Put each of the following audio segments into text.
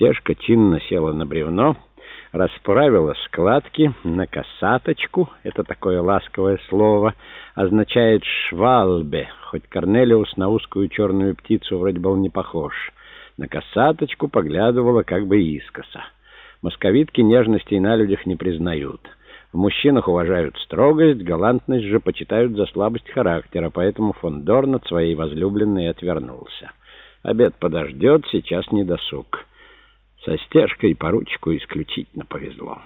Стежка чинно села на бревно, расправила складки на косаточку, это такое ласковое слово, означает «швалбе», хоть Корнелиус на узкую черную птицу вроде был не похож. На косаточку поглядывала как бы искоса. Московитки нежностей на людях не признают. В мужчинах уважают строгость, галантность же почитают за слабость характера, поэтому фон Дорн от своей возлюбленной отвернулся. Обед подождет, сейчас не досуг. Со стежкой поручику исключительно повезло.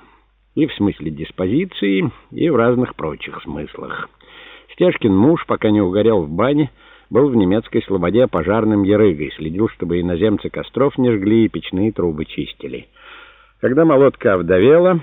И в смысле диспозиции, и в разных прочих смыслах. Стежкин муж, пока не угорел в бане, был в немецкой слободе пожарным ярыгой, следил, чтобы иноземцы костров не жгли и печные трубы чистили. Когда молотка овдовела,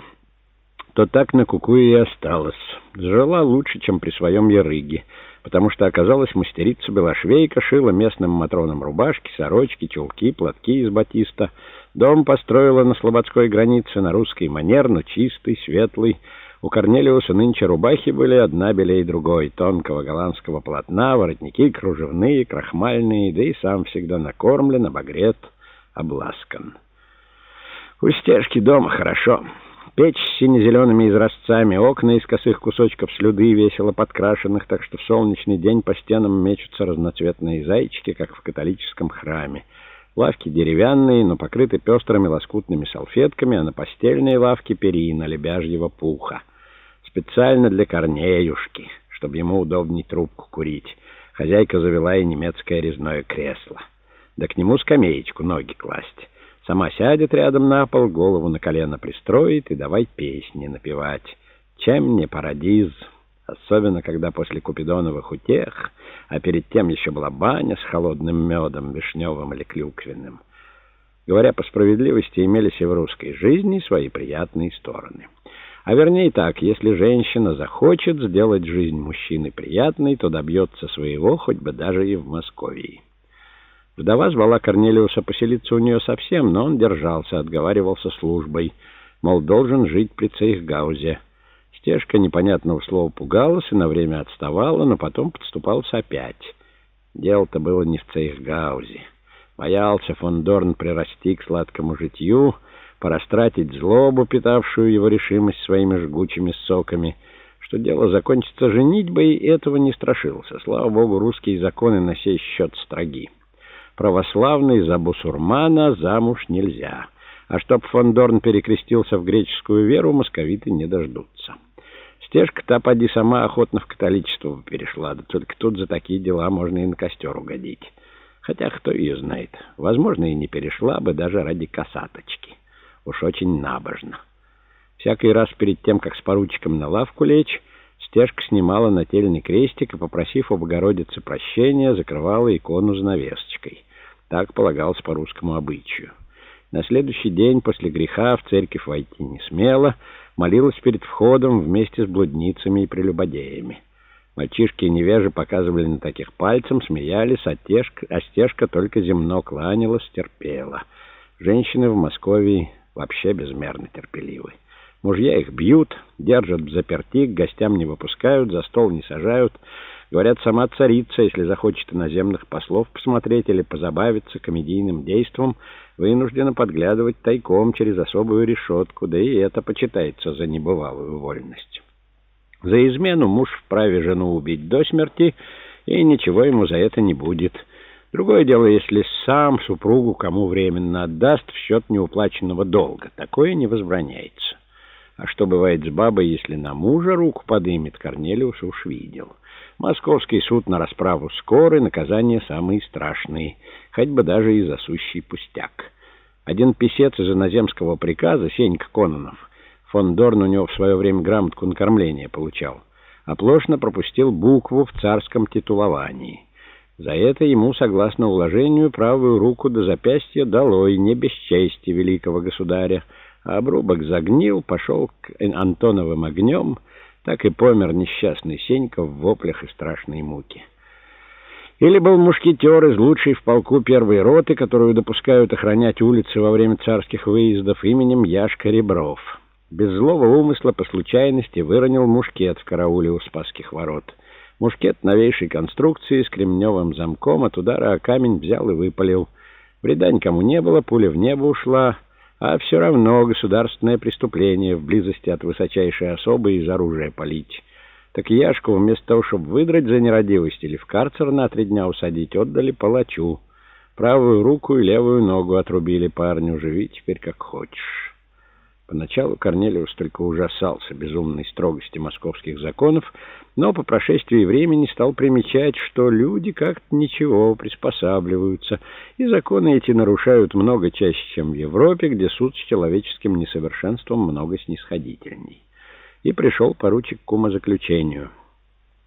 то так на куку и осталась. Жила лучше, чем при своем ярыге, потому что оказалась мастерица белошвейка, шила местным матронам рубашки, сорочки, чулки, платки из батиста — Дом построила на слободской границе на русский манер, но чистый, светлый. У Корнелиуса нынче рубахи были одна белей другой, тонкого голландского полотна, воротники кружевные, крахмальные, да и сам всегда накормлен, обогрет, обласкан. У стежки дома хорошо. Печь с сине-зелеными изразцами, окна из косых кусочков слюды, весело подкрашенных, так что в солнечный день по стенам мечутся разноцветные зайчики, как в католическом храме. Лавки деревянные, но покрыты пестрыми лоскутными салфетками, а на постельной лавке перина лебяжьего пуха. Специально для Корнеюшки, чтобы ему удобней трубку курить. Хозяйка завела и немецкое резное кресло. Да к нему скамеечку ноги класть. Сама сядет рядом на пол, голову на колено пристроит и давай песни напевать. Чем не парадиз особенно когда после купидоновых утех, а перед тем еще была баня с холодным медом, вишневым или клюквенным. Говоря по справедливости, имелись и в русской жизни свои приятные стороны. А вернее так, если женщина захочет сделать жизнь мужчины приятной, то добьется своего, хоть бы даже и в Москве. Вдова звала Корнелиуса поселиться у нее совсем, но он держался, отговаривался службой, мол, должен жить при Цейхгаузе. Стежка непонятного слова пугалась и на время отставала, но потом подступался опять. Дело-то было не в Цейхгаузе. Боялся фон Дорн прирасти к сладкому житью, порастратить злобу, питавшую его решимость своими жгучими соками. Что дело закончится женитьбой, и этого не страшился. Слава богу, русские законы на сей счет строги. Православный за бусурмана замуж нельзя. А чтоб фон Дорн перекрестился в греческую веру, московиты не дождутся. Стежка-то, поди, сама охотно в католичество перешла, да только тут за такие дела можно и на костер угодить. Хотя кто ее знает, возможно, и не перешла бы даже ради косаточки. Уж очень набожно. Всякий раз перед тем, как с поручиком на лавку лечь, Стежка снимала нательный крестик и, попросив у Богородицы прощения, закрывала икону занавесочкой. Так полагалось по русскому обычаю. На следующий день после греха в церковь войти не смела, молилась перед входом вместе с блудницами и прелюбодеями. Мальчишки и невежи показывали на таких пальцем, смеялись, а, тежка, а стежка только земно кланялась, терпела. Женщины в Москве вообще безмерно терпеливы. Мужья их бьют, держат в заперти, к гостям не выпускают, за стол не сажают. Говорят, сама царица, если захочет иноземных послов посмотреть или позабавиться комедийным действом, вынуждена подглядывать тайком через особую решетку, да и это почитается за небывалую вольность. За измену муж вправе жену убить до смерти, и ничего ему за это не будет. Другое дело, если сам супругу кому временно отдаст в счет неуплаченного долга. Такое не возбраняется. А что бывает с бабой, если на мужа руку подымет, Корнелиус уж видел. Московский суд на расправу скорый, наказания самые страшные, хоть бы даже и засущий пустяк. Один писец из иноземского приказа, Сенька Кононов, фон Дорн у него в свое время грамотку на кормление получал, оплошно пропустил букву в царском титуловании. За это ему, согласно уложению, правую руку до запястья долой, не без чести великого государя, а обрубок загнил, пошел к Антоновым огнем, так и помер несчастный Сенька в воплях и страшной муке. Или был мушкетер из лучшей в полку первой роты, которую допускают охранять улицы во время царских выездов именем Яшка Ребров. Без злого умысла по случайности выронил мушкет в карауле у Спасских ворот. Мушкет новейшей конструкции с кремневым замком от удара о камень взял и выпалил. Вреда никому не было, пуля в небо ушла, а все равно государственное преступление в близости от высочайшей особы из оружия полить. Так Яшку вместо того, чтобы выдрать за нерадивость или в карцер на три дня усадить, отдали палачу. Правую руку и левую ногу отрубили парню, живи теперь как хочешь». Поначалу Корнелиус только ужасался безумной строгости московских законов, но по прошествии времени стал примечать, что люди как-то ничего приспосабливаются, и законы эти нарушают много чаще, чем в Европе, где суд с человеческим несовершенством много снисходительней. И пришел поручик к умозаключению.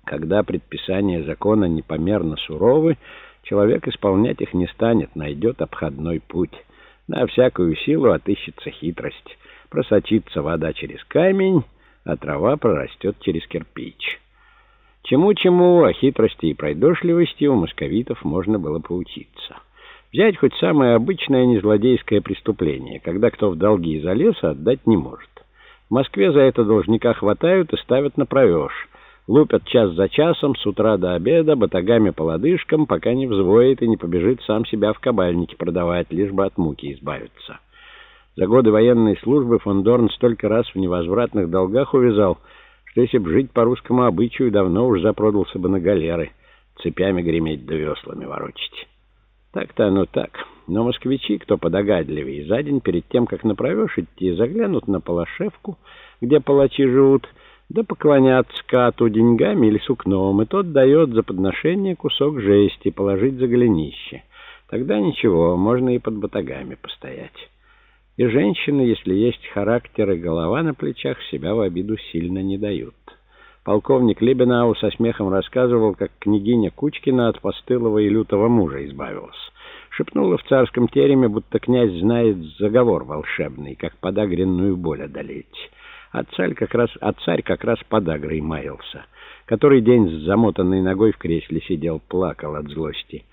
Когда предписания закона непомерно суровы, человек исполнять их не станет, найдет обходной путь. На всякую силу отыщется хитрость просочится вода через камень, а трава прорастет через кирпич. Чему-чему, о хитрости и пройдошливости у московитов можно было поучиться. Взять хоть самое обычное незлодейское преступление, когда кто в долги залез, а отдать не может. В Москве за это должника хватают и ставят на провеж. Лупят час за часом, с утра до обеда, батагами по лодыжкам, пока не взвоет и не побежит сам себя в кабальнике продавать, лишь бы от муки избавиться. За годы военной службы фон Дорн столько раз в невозвратных долгах увязал, что если б жить по русскому обычаю, давно уж запродался бы на галеры, цепями греметь да веслами ворочить. Так-то оно так. Но москвичи, кто подогадливее, за день перед тем, как направешь идти, заглянут на Палашевку, где палачи живут, да поклонятся скату деньгами или сукном, и тот дает за подношение кусок жести положить за голенище. Тогда ничего, можно и под батагами постоять. И женщины, если есть характер и голова на плечах, себя в обиду сильно не дают. Полковник Лебенау со смехом рассказывал, как княгиня Кучкина от постылого и лютого мужа избавилась. Шепнула в царском тереме, будто князь знает заговор волшебный, как подагренную боль одолеть. А царь как раз, а царь как раз подагрой маялся. Который день с замотанной ногой в кресле сидел, плакал от злости.